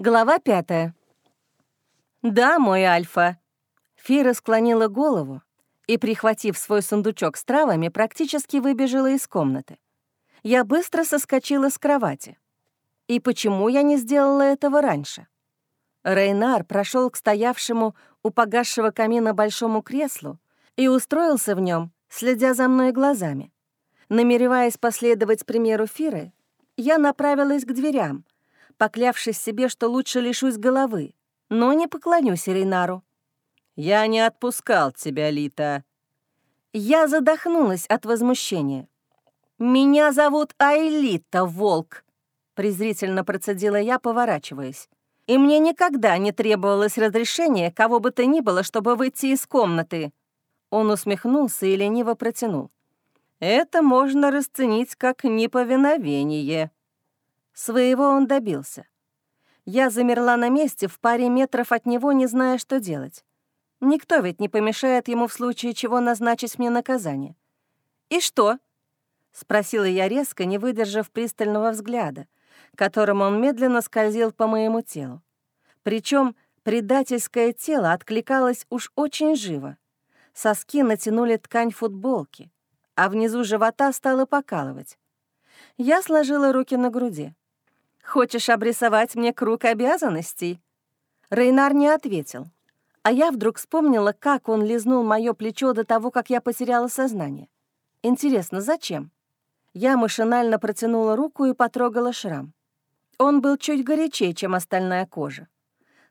Глава пятая. «Да, мой Альфа». Фира склонила голову и, прихватив свой сундучок с травами, практически выбежала из комнаты. Я быстро соскочила с кровати. И почему я не сделала этого раньше? Рейнар прошел к стоявшему у погасшего камина большому креслу и устроился в нем, следя за мной глазами. Намереваясь последовать примеру Фиры, я направилась к дверям — поклявшись себе, что лучше лишусь головы, но не поклонюсь Рейнару. «Я не отпускал тебя, Лита». Я задохнулась от возмущения. «Меня зовут Айлита, волк», — презрительно процедила я, поворачиваясь. «И мне никогда не требовалось разрешения кого бы то ни было, чтобы выйти из комнаты». Он усмехнулся и лениво протянул. «Это можно расценить как неповиновение». Своего он добился. Я замерла на месте в паре метров от него, не зная, что делать. Никто ведь не помешает ему в случае чего назначить мне наказание. «И что?» — спросила я резко, не выдержав пристального взгляда, которым он медленно скользил по моему телу. Причем предательское тело откликалось уж очень живо. Соски натянули ткань футболки, а внизу живота стало покалывать. Я сложила руки на груди. Хочешь обрисовать мне круг обязанностей?» Рейнар не ответил, а я вдруг вспомнила, как он лизнул мое плечо до того, как я потеряла сознание. Интересно, зачем? Я машинально протянула руку и потрогала шрам. Он был чуть горячее, чем остальная кожа.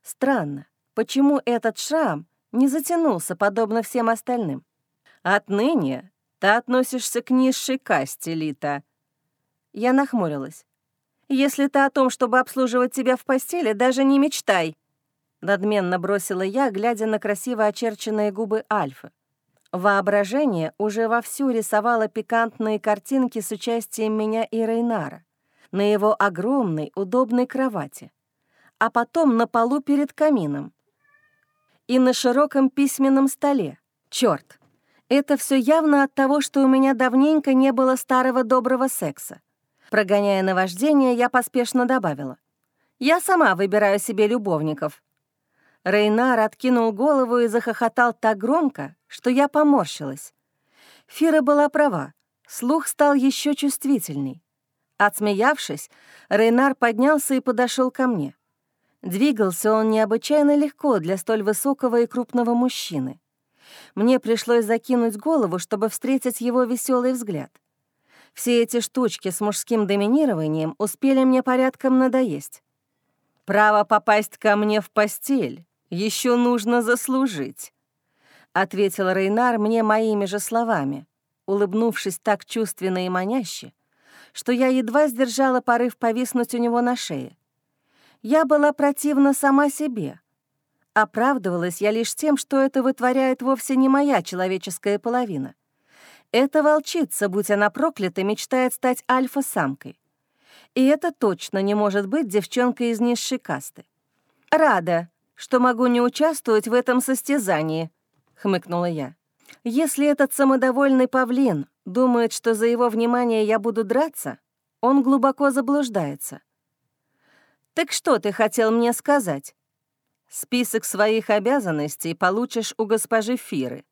Странно, почему этот шрам не затянулся, подобно всем остальным? «Отныне ты относишься к низшей касте, Лита». Я нахмурилась. Если ты о том, чтобы обслуживать тебя в постели, даже не мечтай», — надменно бросила я, глядя на красиво очерченные губы Альфы. Воображение уже вовсю рисовало пикантные картинки с участием меня и Рейнара на его огромной, удобной кровати, а потом на полу перед камином и на широком письменном столе. Черт, это все явно от того, что у меня давненько не было старого доброго секса. Прогоняя наваждение, я поспешно добавила. «Я сама выбираю себе любовников». Рейнар откинул голову и захохотал так громко, что я поморщилась. Фира была права, слух стал еще чувствительней. Отсмеявшись, Рейнар поднялся и подошел ко мне. Двигался он необычайно легко для столь высокого и крупного мужчины. Мне пришлось закинуть голову, чтобы встретить его веселый взгляд — все эти штучки с мужским доминированием успели мне порядком надоесть. «Право попасть ко мне в постель еще нужно заслужить», — ответил Рейнар мне моими же словами, улыбнувшись так чувственно и маняще, что я едва сдержала порыв повиснуть у него на шее. Я была противна сама себе. Оправдывалась я лишь тем, что это вытворяет вовсе не моя человеческая половина — эта волчица, будь она проклята, мечтает стать альфа-самкой. И это точно не может быть девчонкой из низшей касты. «Рада, что могу не участвовать в этом состязании», — хмыкнула я. «Если этот самодовольный павлин думает, что за его внимание я буду драться, он глубоко заблуждается». «Так что ты хотел мне сказать?» «Список своих обязанностей получишь у госпожи Фиры.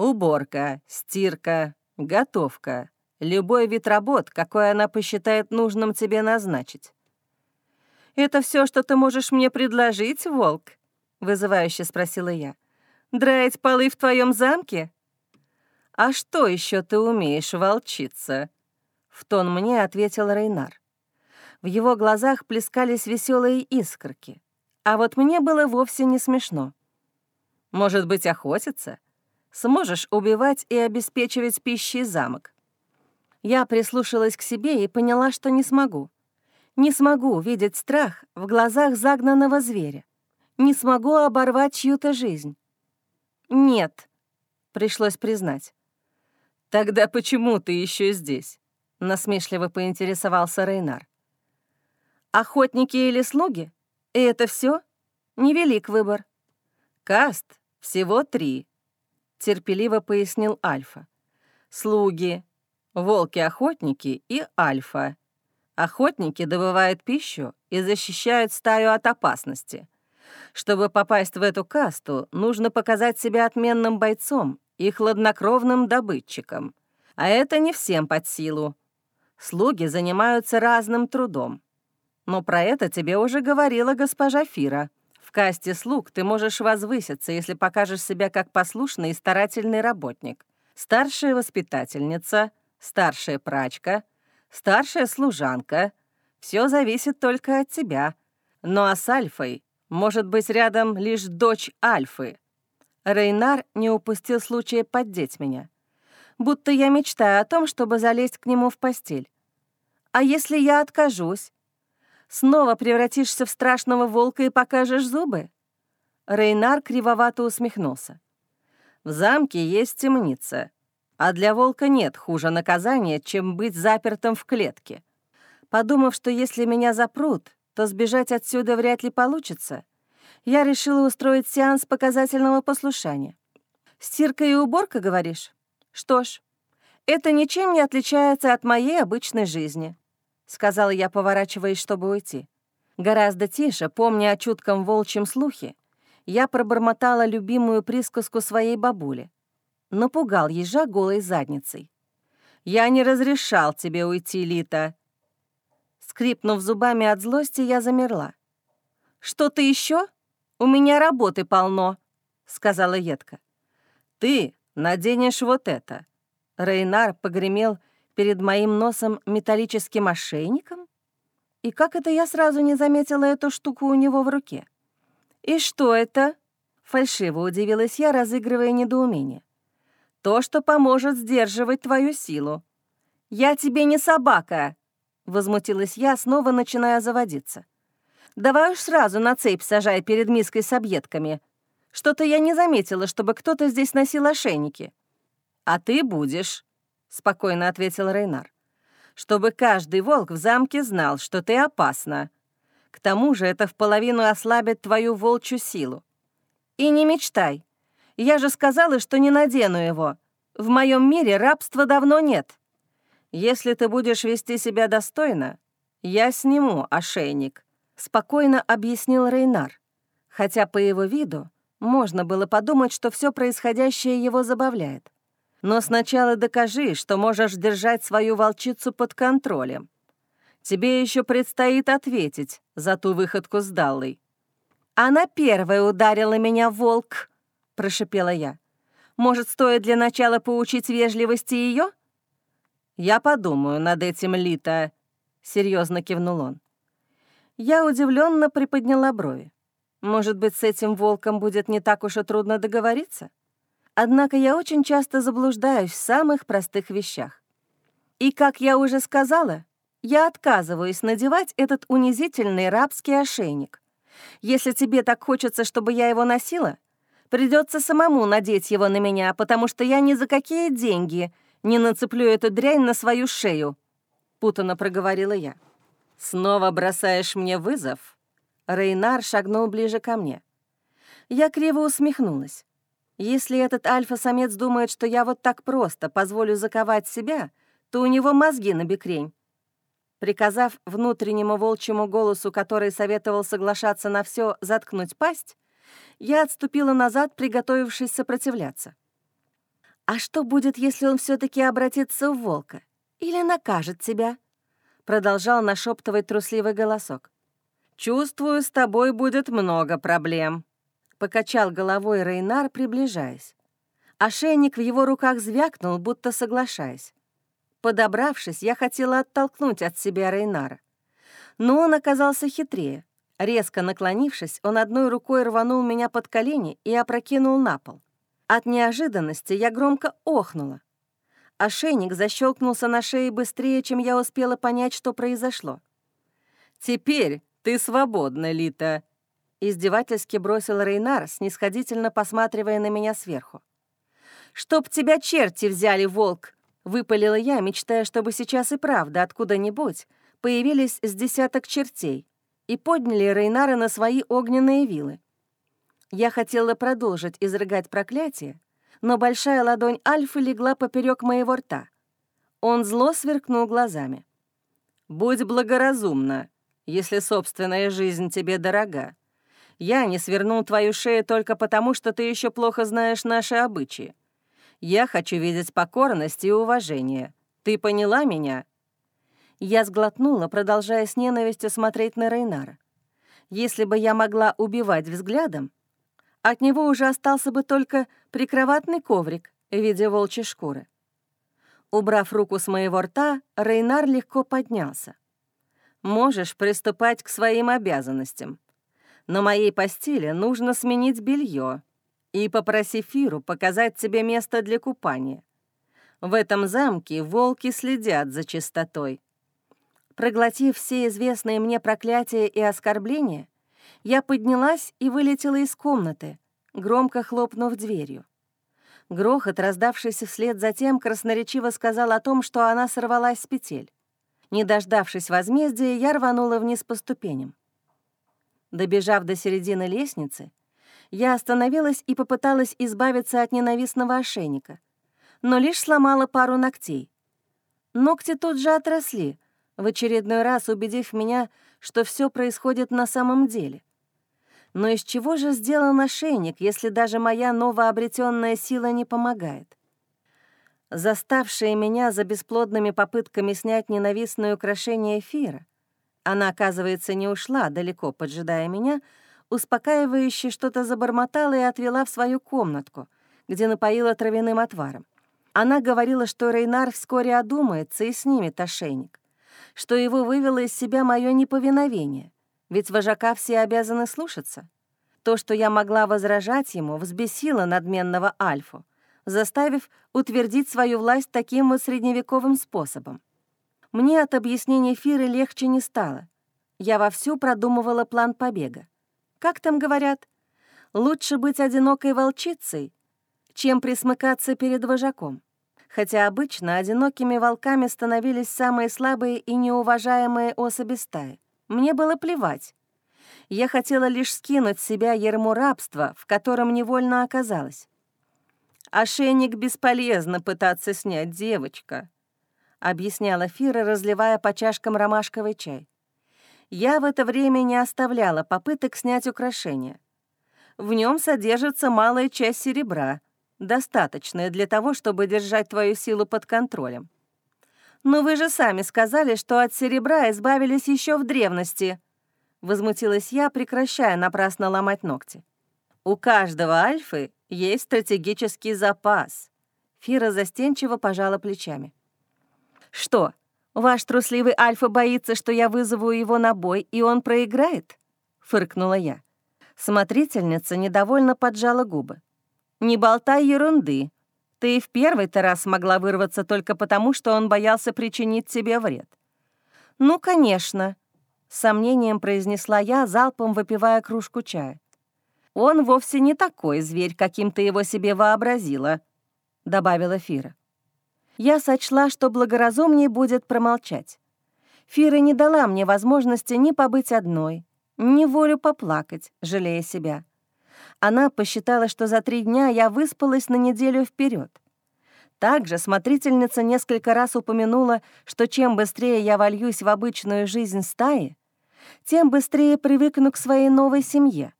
Уборка, стирка, готовка. Любой вид работ, какой она посчитает нужным тебе назначить. «Это все, что ты можешь мне предложить, волк?» — вызывающе спросила я. «Драить полы в твоем замке?» «А что еще ты умеешь, волчица?» В тон мне ответил Рейнар. В его глазах плескались веселые искорки, а вот мне было вовсе не смешно. «Может быть, охотиться?» Сможешь убивать и обеспечивать пищей замок. Я прислушалась к себе и поняла, что не смогу. Не смогу видеть страх в глазах загнанного зверя. Не смогу оборвать чью-то жизнь. Нет, пришлось признать. «Тогда почему ты еще здесь?» — насмешливо поинтересовался Рейнар. «Охотники или слуги? И это все? Невелик выбор. Каст всего три терпеливо пояснил Альфа. «Слуги, волки-охотники и Альфа. Охотники добывают пищу и защищают стаю от опасности. Чтобы попасть в эту касту, нужно показать себя отменным бойцом и хладнокровным добытчиком. А это не всем под силу. Слуги занимаются разным трудом. Но про это тебе уже говорила госпожа Фира. В касте слуг ты можешь возвыситься, если покажешь себя как послушный и старательный работник. Старшая воспитательница, старшая прачка, старшая служанка. Все зависит только от тебя. Ну а с Альфой может быть рядом лишь дочь Альфы. Рейнар не упустил случая поддеть меня. Будто я мечтаю о том, чтобы залезть к нему в постель. А если я откажусь? Снова превратишься в страшного волка и покажешь зубы?» Рейнар кривовато усмехнулся. «В замке есть темница, а для волка нет хуже наказания, чем быть запертым в клетке. Подумав, что если меня запрут, то сбежать отсюда вряд ли получится, я решила устроить сеанс показательного послушания. «Стирка и уборка, говоришь? Что ж, это ничем не отличается от моей обычной жизни», — сказала я, поворачиваясь, чтобы уйти. Гораздо тише, помня о чутком волчьем слухе, я пробормотала любимую присказку своей бабули. Напугал ежа голой задницей. «Я не разрешал тебе уйти, Лита». Скрипнув зубами от злости, я замерла. «Что-то еще? У меня работы полно», — сказала едко. «Ты наденешь вот это». Рейнар погремел перед моим носом металлическим ошейником? И как это я сразу не заметила эту штуку у него в руке? «И что это?» — фальшиво удивилась я, разыгрывая недоумение. «То, что поможет сдерживать твою силу». «Я тебе не собака!» — возмутилась я, снова начиная заводиться. «Давай уж сразу на цепь сажай перед миской с объедками. Что-то я не заметила, чтобы кто-то здесь носил ошейники». «А ты будешь», — спокойно ответил Рейнар. «Чтобы каждый волк в замке знал, что ты опасна. К тому же это в половину ослабит твою волчью силу. И не мечтай. Я же сказала, что не надену его. В моем мире рабства давно нет. Если ты будешь вести себя достойно, я сниму ошейник», — спокойно объяснил Рейнар. Хотя по его виду можно было подумать, что все происходящее его забавляет. Но сначала докажи, что можешь держать свою волчицу под контролем. Тебе еще предстоит ответить за ту выходку с Даллой». «Она первая ударила меня, волк», — прошипела я. «Может, стоит для начала поучить вежливости ее?» «Я подумаю над этим, Лита», — серьезно кивнул он. Я удивленно приподняла брови. Может быть, с этим волком будет не так уж и трудно договориться? Однако я очень часто заблуждаюсь в самых простых вещах. И, как я уже сказала, я отказываюсь надевать этот унизительный рабский ошейник. Если тебе так хочется, чтобы я его носила, придется самому надеть его на меня, потому что я ни за какие деньги не нацеплю эту дрянь на свою шею», — путано проговорила я. «Снова бросаешь мне вызов?» Рейнар шагнул ближе ко мне. Я криво усмехнулась. Если этот альфа-самец думает, что я вот так просто позволю заковать себя, то у него мозги на бекрень. Приказав внутреннему волчьему голосу, который советовал соглашаться на все, заткнуть пасть, я отступила назад, приготовившись сопротивляться. «А что будет, если он все таки обратится в волка? Или накажет тебя?» Продолжал нашептывать трусливый голосок. «Чувствую, с тобой будет много проблем», — покачал головой Рейнар, приближаясь. Ошейник в его руках звякнул, будто соглашаясь. Подобравшись, я хотела оттолкнуть от себя Рейнара. Но он оказался хитрее. Резко наклонившись, он одной рукой рванул меня под колени и опрокинул на пол. От неожиданности я громко охнула. Ошейник защелкнулся на шее быстрее, чем я успела понять, что произошло. «Теперь ты свободна, Лита», — издевательски бросил Рейнар, снисходительно посматривая на меня сверху. «Чтоб тебя черти взяли, волк!» Выпалила я, мечтая, чтобы сейчас и правда откуда-нибудь появились с десяток чертей и подняли Рейнара на свои огненные вилы. Я хотела продолжить изрыгать проклятие, но большая ладонь Альфы легла поперек моего рта. Он зло сверкнул глазами. Будь благоразумна, если собственная жизнь тебе дорога. Я не свернул твою шею только потому, что ты еще плохо знаешь наши обычаи. Я хочу видеть покорность и уважение. Ты поняла меня?» Я сглотнула, продолжая с ненавистью смотреть на Рейнара. Если бы я могла убивать взглядом, от него уже остался бы только прикроватный коврик в виде волчьей шкуры. Убрав руку с моего рта, Рейнар легко поднялся. «Можешь приступать к своим обязанностям. На моей постели нужно сменить белье и попроси Фиру показать тебе место для купания. В этом замке волки следят за чистотой. Проглотив все известные мне проклятия и оскорбления, я поднялась и вылетела из комнаты, громко хлопнув дверью. Грохот, раздавшийся вслед за тем, красноречиво сказал о том, что она сорвалась с петель. Не дождавшись возмездия, я рванула вниз по ступеням. Добежав до середины лестницы, я остановилась и попыталась избавиться от ненавистного ошейника, но лишь сломала пару ногтей. Ногти тут же отросли, в очередной раз убедив меня, что все происходит на самом деле. Но из чего же сделан ошейник, если даже моя новообретенная сила не помогает? Заставшая меня за бесплодными попытками снять ненавистное украшение эфира, она, оказывается, не ушла, далеко поджидая меня, успокаивающе что-то забормотала и отвела в свою комнатку, где напоила травяным отваром. Она говорила, что Рейнар вскоре одумается и снимет ошейник, что его вывело из себя мое неповиновение, ведь вожака все обязаны слушаться. То, что я могла возражать ему, взбесило надменного Альфу, заставив утвердить свою власть таким вот средневековым способом. Мне от объяснения Фиры легче не стало. Я вовсю продумывала план побега. Как там говорят, лучше быть одинокой волчицей, чем присмыкаться перед вожаком. Хотя обычно одинокими волками становились самые слабые и неуважаемые особи стаи. Мне было плевать. Я хотела лишь скинуть с себя ерму рабства, в котором невольно оказалась. «Ошейник бесполезно пытаться снять, девочка», — объясняла Фира, разливая по чашкам ромашковый чай. Я в это время не оставляла попыток снять украшения. В нем содержится малая часть серебра, достаточная для того, чтобы держать твою силу под контролем. Но вы же сами сказали, что от серебра избавились еще в древности. Возмутилась я, прекращая напрасно ломать ногти. У каждого альфы есть стратегический запас. Фира застенчиво пожала плечами. «Что, ваш трусливый Альфа боится, что я вызову его на бой, и он проиграет?» — фыркнула я. Смотрительница недовольно поджала губы. «Не болтай ерунды. Ты и в первый-то раз смогла вырваться только потому, что он боялся причинить тебе вред». «Ну, конечно», — сомнением произнесла я, залпом выпивая кружку чая. «Он вовсе не такой зверь, каким ты его себе вообразила», — добавила Фира я сочла, что благоразумнее будет промолчать. Фира не дала мне возможности ни побыть одной, ни волю поплакать, жалея себя. Она посчитала, что за три дня я выспалась на неделю вперед. Также смотрительница несколько раз упомянула, что чем быстрее я вольюсь в обычную жизнь стаи, тем быстрее привыкну к своей новой семье.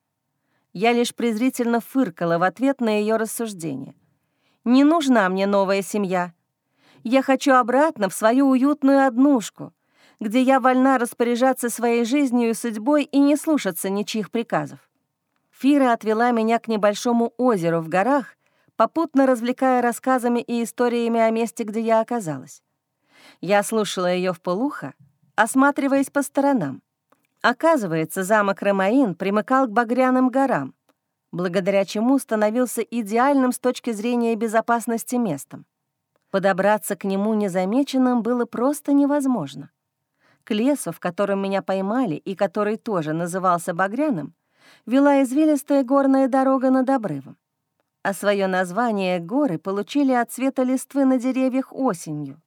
Я лишь презрительно фыркала в ответ на ее рассуждение. «Не нужна мне новая семья. Я хочу обратно в свою уютную однушку, где я вольна распоряжаться своей жизнью и судьбой и не слушаться ничьих приказов. Фира отвела меня к небольшому озеру в горах, попутно развлекая рассказами и историями о месте, где я оказалась. Я слушала ее в полухо, осматриваясь по сторонам. Оказывается, замок Ромаин примыкал к Багряным горам, благодаря чему становился идеальным с точки зрения безопасности местом. Подобраться к нему незамеченным было просто невозможно. К лесу, в котором меня поймали и который тоже назывался Багряным, вела извилистая горная дорога над обрывом. А свое название горы получили от цвета листвы на деревьях осенью.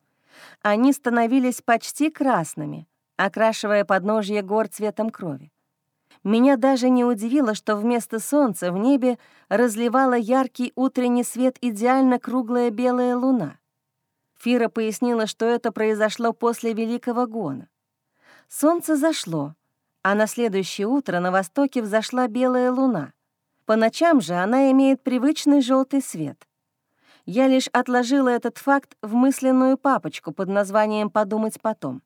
Они становились почти красными, окрашивая подножье гор цветом крови. Меня даже не удивило, что вместо солнца в небе разливала яркий утренний свет идеально круглая белая луна. Фира пояснила, что это произошло после Великого Гона. Солнце зашло, а на следующее утро на востоке взошла белая луна. По ночам же она имеет привычный желтый свет. Я лишь отложила этот факт в мысленную папочку под названием «Подумать потом».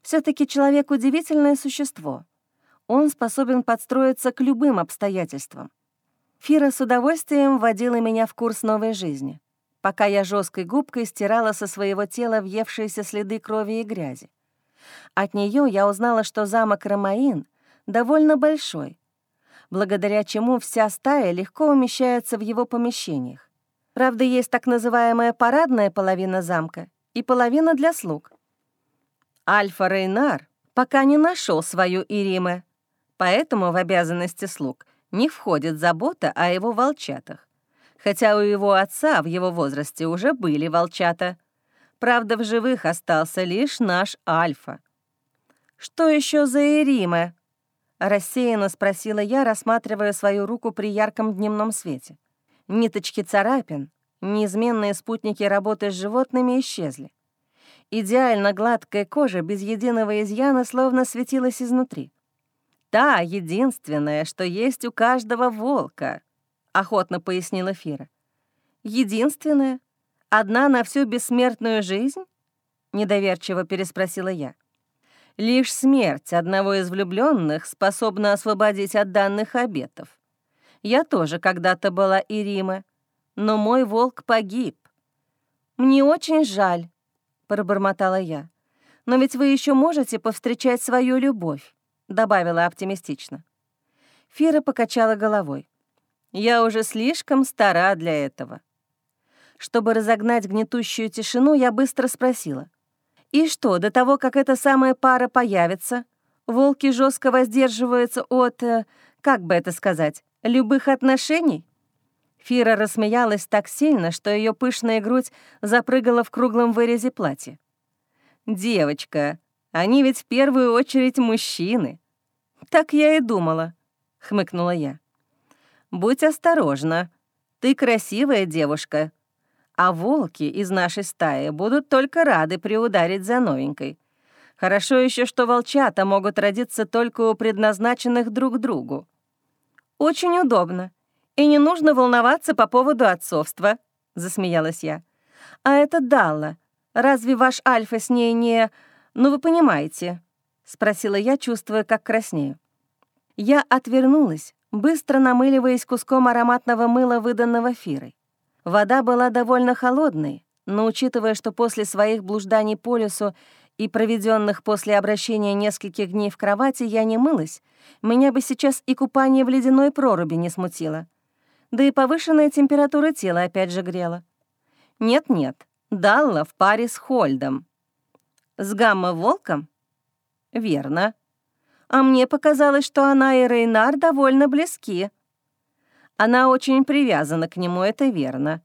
все таки человек — удивительное существо. Он способен подстроиться к любым обстоятельствам. Фира с удовольствием вводила меня в курс новой жизни, пока я жесткой губкой стирала со своего тела въевшиеся следы крови и грязи. От нее я узнала, что замок Ромаин довольно большой, благодаря чему вся стая легко умещается в его помещениях. Правда, есть так называемая парадная половина замка и половина для слуг. Альфа Рейнар пока не нашел свою Ириме, поэтому в обязанности слуг не входит забота о его волчатах. Хотя у его отца в его возрасте уже были волчата. Правда, в живых остался лишь наш Альфа. «Что еще за Ириме?» — рассеянно спросила я, рассматривая свою руку при ярком дневном свете. Ниточки царапин, неизменные спутники работы с животными исчезли. Идеально гладкая кожа без единого изъяна словно светилась изнутри. «Та единственная, что есть у каждого волка», — охотно пояснила Фира. «Единственная? Одна на всю бессмертную жизнь?» — недоверчиво переспросила я. «Лишь смерть одного из влюбленных способна освободить от данных обетов. Я тоже когда-то была Ирима, но мой волк погиб. Мне очень жаль, пробормотала я. Но ведь вы еще можете повстречать свою любовь, добавила оптимистично. Фира покачала головой. Я уже слишком стара для этого. Чтобы разогнать гнетущую тишину, я быстро спросила. «И что, до того, как эта самая пара появится, волки жестко воздерживаются от, э, как бы это сказать, любых отношений?» Фира рассмеялась так сильно, что ее пышная грудь запрыгала в круглом вырезе платья. «Девочка, они ведь в первую очередь мужчины». «Так я и думала», — хмыкнула я. «Будь осторожна. Ты красивая девушка. А волки из нашей стаи будут только рады приударить за новенькой. Хорошо еще, что волчата могут родиться только у предназначенных друг другу. «Очень удобно. И не нужно волноваться по поводу отцовства», — засмеялась я. «А это Далла. Разве ваш Альфа с ней не... Ну, вы понимаете?» — спросила я, чувствуя, как краснею. Я отвернулась, быстро намыливаясь куском ароматного мыла, выданного Фирой. Вода была довольно холодной, но учитывая, что после своих блужданий по лесу и проведенных после обращения нескольких дней в кровати я не мылась, меня бы сейчас и купание в ледяной проруби не смутило. Да и повышенная температура тела опять же грела. Нет-нет, Далла в паре с Хольдом. С Гамма-волком? Верно. А мне показалось, что она и Рейнар довольно близки. Она очень привязана к нему, это верно.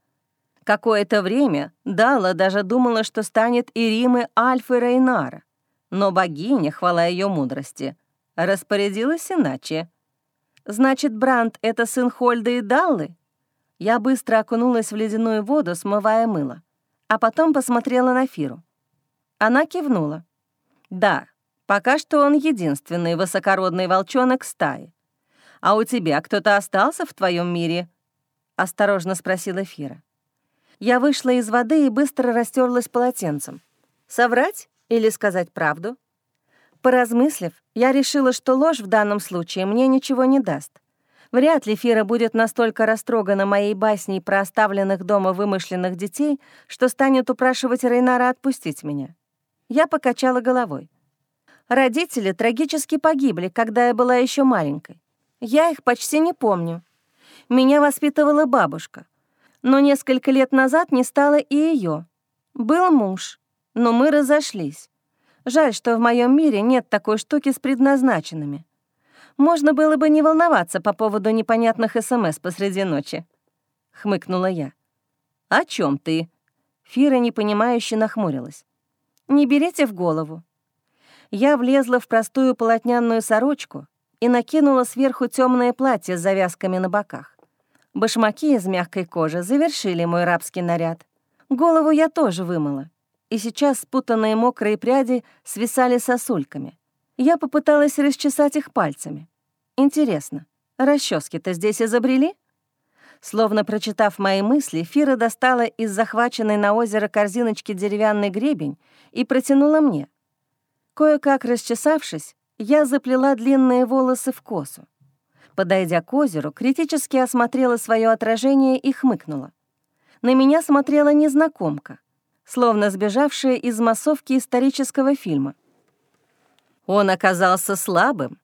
Какое-то время Дала даже думала, что станет и Римы Альфы Рейнара. Но богиня, хвала ее мудрости, распорядилась иначе. «Значит, Бранд — это сын Хольда и Даллы?» Я быстро окунулась в ледяную воду, смывая мыло, а потом посмотрела на Фиру. Она кивнула. «Да, пока что он единственный высокородный волчонок стаи. А у тебя кто-то остался в твоем мире?» — осторожно спросила Фира. Я вышла из воды и быстро растерлась полотенцем. Соврать или сказать правду? Поразмыслив, я решила, что ложь в данном случае мне ничего не даст. Вряд ли Фира будет настолько растрогана моей басней про оставленных дома вымышленных детей, что станет упрашивать Рейнара отпустить меня. Я покачала головой. Родители трагически погибли, когда я была еще маленькой. Я их почти не помню. Меня воспитывала бабушка — но несколько лет назад не стало и ее. Был муж, но мы разошлись. Жаль, что в моем мире нет такой штуки с предназначенными. Можно было бы не волноваться по поводу непонятных СМС посреди ночи. Хмыкнула я. «О чем ты?» Фира непонимающе нахмурилась. «Не берите в голову». Я влезла в простую полотняную сорочку и накинула сверху темное платье с завязками на боках. Башмаки из мягкой кожи завершили мой рабский наряд. Голову я тоже вымыла, и сейчас спутанные мокрые пряди свисали сосульками. Я попыталась расчесать их пальцами. Интересно, расчески-то здесь изобрели? Словно прочитав мои мысли, Фира достала из захваченной на озеро корзиночки деревянный гребень и протянула мне. Кое-как расчесавшись, я заплела длинные волосы в косу. Подойдя к озеру, критически осмотрела свое отражение и хмыкнула. На меня смотрела незнакомка, словно сбежавшая из массовки исторического фильма. Он оказался слабым.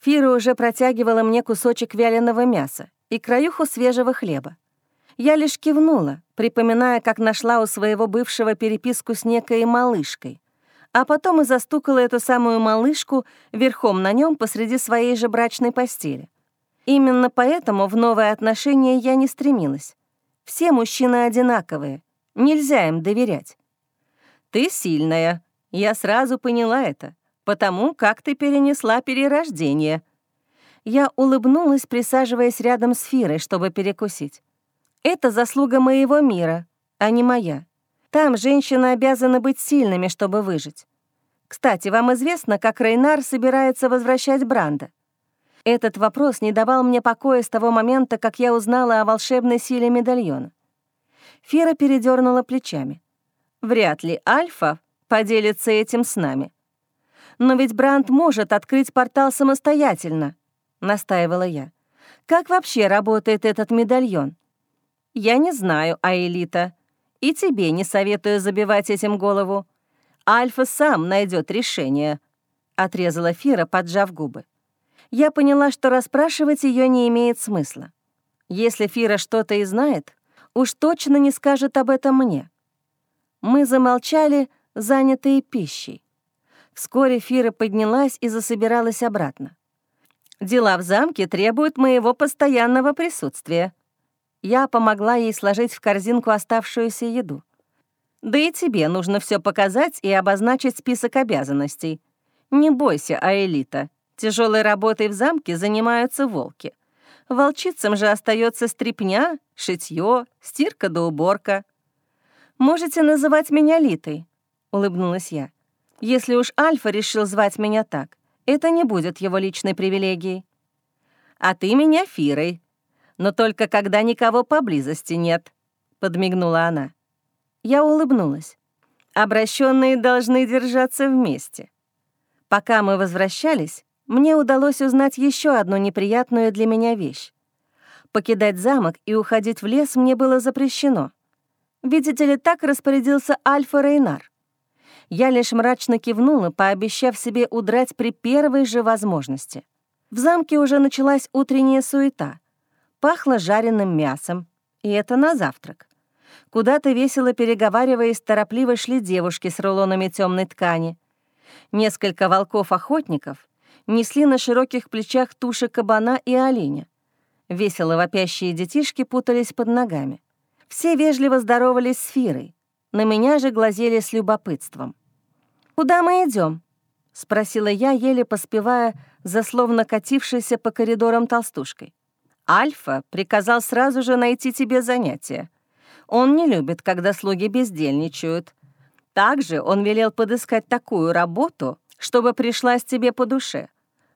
Фира уже протягивала мне кусочек вяленого мяса и краюху свежего хлеба. Я лишь кивнула, припоминая, как нашла у своего бывшего переписку с некой малышкой, а потом и застукала эту самую малышку верхом на нем посреди своей же брачной постели. Именно поэтому в новые отношения я не стремилась. Все мужчины одинаковые, нельзя им доверять. Ты сильная, я сразу поняла это, потому как ты перенесла перерождение — я улыбнулась, присаживаясь рядом с Фирой, чтобы перекусить. «Это заслуга моего мира, а не моя. Там женщины обязаны быть сильными, чтобы выжить. Кстати, вам известно, как Рейнар собирается возвращать Бранда? Этот вопрос не давал мне покоя с того момента, как я узнала о волшебной силе медальона. Фира передернула плечами. Вряд ли Альфа поделится этим с нами. Но ведь Бранд может открыть портал самостоятельно, — настаивала я. «Как вообще работает этот медальон?» «Я не знаю, Аэлита, и тебе не советую забивать этим голову. Альфа сам найдет решение», — отрезала Фира, поджав губы. Я поняла, что расспрашивать ее не имеет смысла. Если Фира что-то и знает, уж точно не скажет об этом мне. Мы замолчали, занятые пищей. Вскоре Фира поднялась и засобиралась обратно. Дела в замке требуют моего постоянного присутствия. Я помогла ей сложить в корзинку оставшуюся еду. Да и тебе нужно все показать и обозначить список обязанностей. Не бойся, Аэлита. Тяжелой работой в замке занимаются волки. Волчицам же остается стрипня, шитье, стирка да уборка. «Можете называть меня Литой», — улыбнулась я. «Если уж Альфа решил звать меня так, это не будет его личной привилегией. А ты меня Фирой, но только когда никого поблизости нет», — подмигнула она. Я улыбнулась. Обращенные должны держаться вместе. Пока мы возвращались, мне удалось узнать еще одну неприятную для меня вещь. Покидать замок и уходить в лес мне было запрещено. Видите ли, так распорядился Альфа Рейнар. Я лишь мрачно кивнула, пообещав себе удрать при первой же возможности. В замке уже началась утренняя суета. Пахло жареным мясом, и это на завтрак. Куда-то весело переговариваясь, торопливо шли девушки с рулонами темной ткани. Несколько волков-охотников несли на широких плечах туши кабана и оленя. Весело вопящие детишки путались под ногами. Все вежливо здоровались с Фирой. На меня же глазели с любопытством. «Куда мы идем? спросила я, еле поспевая за словно катившейся по коридорам толстушкой. «Альфа приказал сразу же найти тебе занятие. Он не любит, когда слуги бездельничают. Также он велел подыскать такую работу, чтобы пришлась тебе по душе.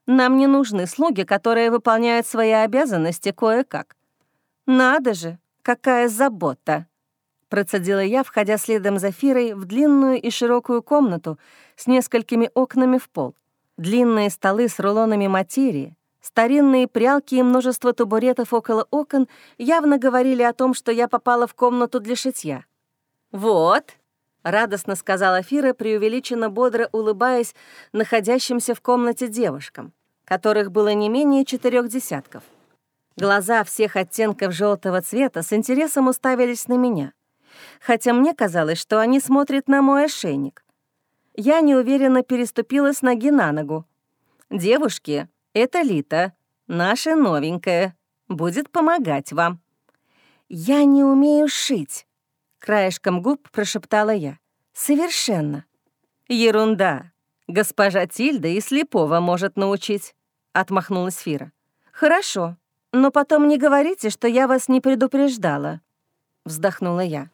Нам не нужны слуги, которые выполняют свои обязанности кое-как. Надо же, какая забота!» Процедила я, входя следом за Фирой в длинную и широкую комнату с несколькими окнами в пол. Длинные столы с рулонами материи, старинные прялки и множество табуретов около окон явно говорили о том, что я попала в комнату для шитья. «Вот», — радостно сказала Фира, преувеличенно бодро улыбаясь находящимся в комнате девушкам, которых было не менее четырех десятков. Глаза всех оттенков желтого цвета с интересом уставились на меня — хотя мне казалось, что они смотрят на мой ошейник. Я неуверенно переступила с ноги на ногу. «Девушки, это Лита, наша новенькая, будет помогать вам». «Я не умею шить», — краешком губ прошептала я. «Совершенно». «Ерунда. Госпожа Тильда и слепого может научить», — отмахнулась Фира. «Хорошо, но потом не говорите, что я вас не предупреждала», — вздохнула я.